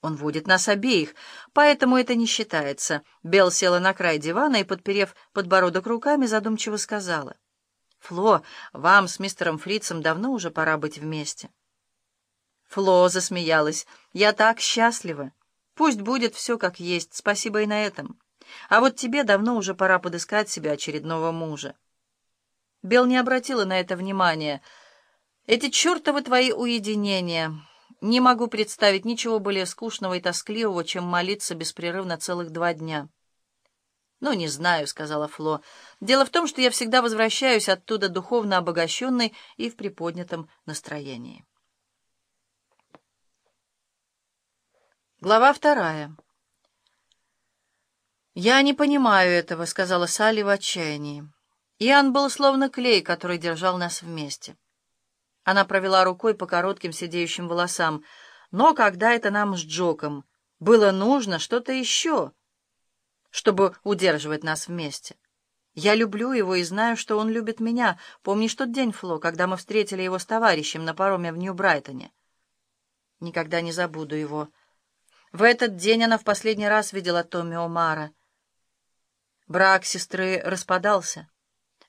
Он водит нас обеих, поэтому это не считается. Белл села на край дивана и, подперев подбородок руками, задумчиво сказала. «Фло, вам с мистером Фрицем давно уже пора быть вместе». Фло засмеялась. «Я так счастлива. Пусть будет все как есть, спасибо и на этом. А вот тебе давно уже пора подыскать себе очередного мужа». Белл не обратила на это внимания. «Эти чертовы твои уединения...» Не могу представить ничего более скучного и тоскливого, чем молиться беспрерывно целых два дня. «Ну, не знаю», — сказала Фло. «Дело в том, что я всегда возвращаюсь оттуда духовно обогащенной и в приподнятом настроении». Глава вторая. «Я не понимаю этого», — сказала Салли в отчаянии. Иоанн был словно клей, который держал нас вместе. Она провела рукой по коротким сидеющим волосам. Но когда это нам с Джоком было нужно что-то еще, чтобы удерживать нас вместе. Я люблю его и знаю, что он любит меня. Помнишь тот день, Фло, когда мы встретили его с товарищем на пароме в Нью-Брайтоне? Никогда не забуду его. В этот день она в последний раз видела Томми Омара. Брак сестры распадался.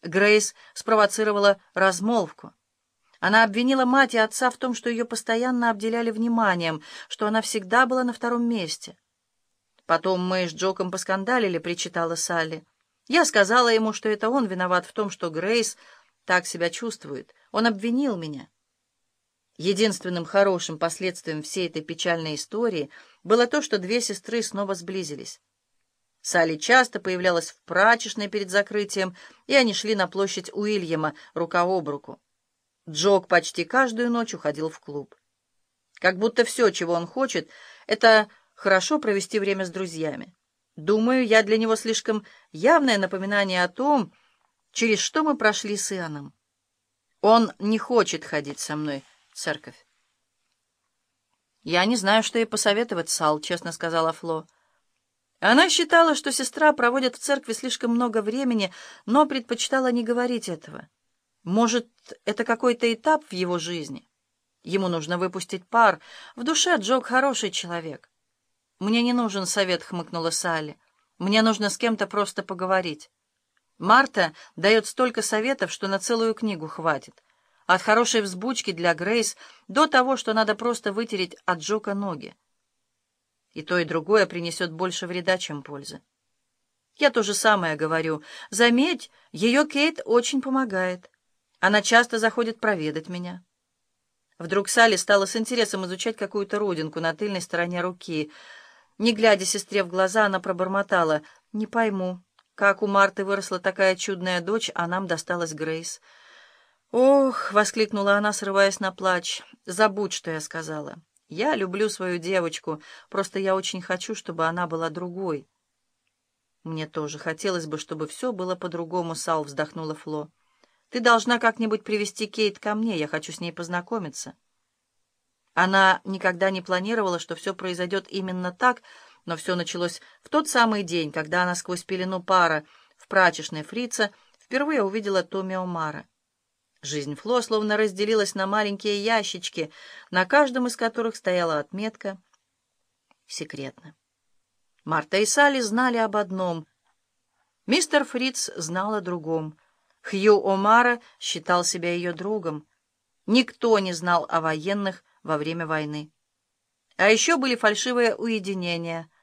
Грейс спровоцировала размолвку. Она обвинила мать и отца в том, что ее постоянно обделяли вниманием, что она всегда была на втором месте. «Потом мы с Джоком поскандалили», — причитала Салли. «Я сказала ему, что это он виноват в том, что Грейс так себя чувствует. Он обвинил меня». Единственным хорошим последствием всей этой печальной истории было то, что две сестры снова сблизились. Салли часто появлялась в прачечной перед закрытием, и они шли на площадь Уильяма рука об руку. Джок почти каждую ночь уходил в клуб. Как будто все, чего он хочет, это хорошо провести время с друзьями. Думаю, я для него слишком явное напоминание о том, через что мы прошли с Иоанном. Он не хочет ходить со мной в церковь. «Я не знаю, что ей посоветовать, Сал», — честно сказала Фло. Она считала, что сестра проводит в церкви слишком много времени, но предпочитала не говорить этого. Может, это какой-то этап в его жизни? Ему нужно выпустить пар. В душе Джок хороший человек. «Мне не нужен совет», — хмыкнула Салли. «Мне нужно с кем-то просто поговорить. Марта дает столько советов, что на целую книгу хватит. От хорошей взбучки для Грейс до того, что надо просто вытереть от Джока ноги. И то, и другое принесет больше вреда, чем пользы. Я то же самое говорю. Заметь, ее Кейт очень помогает. Она часто заходит проведать меня. Вдруг Салли стала с интересом изучать какую-то родинку на тыльной стороне руки. Не глядя сестре в глаза, она пробормотала. «Не пойму, как у Марты выросла такая чудная дочь, а нам досталась Грейс». «Ох!» — воскликнула она, срываясь на плач. «Забудь, что я сказала. Я люблю свою девочку, просто я очень хочу, чтобы она была другой». «Мне тоже хотелось бы, чтобы все было по-другому», — Сал вздохнула Фло. Ты должна как-нибудь привести Кейт ко мне, я хочу с ней познакомиться». Она никогда не планировала, что все произойдет именно так, но все началось в тот самый день, когда она сквозь пелену пара в прачечной фрица впервые увидела Томми Омара. Жизнь Фло словно разделилась на маленькие ящички, на каждом из которых стояла отметка «Секретно». Марта и Салли знали об одном. Мистер Фриц знал о другом — Хью Омара считал себя ее другом. Никто не знал о военных во время войны. А еще были фальшивые уединения —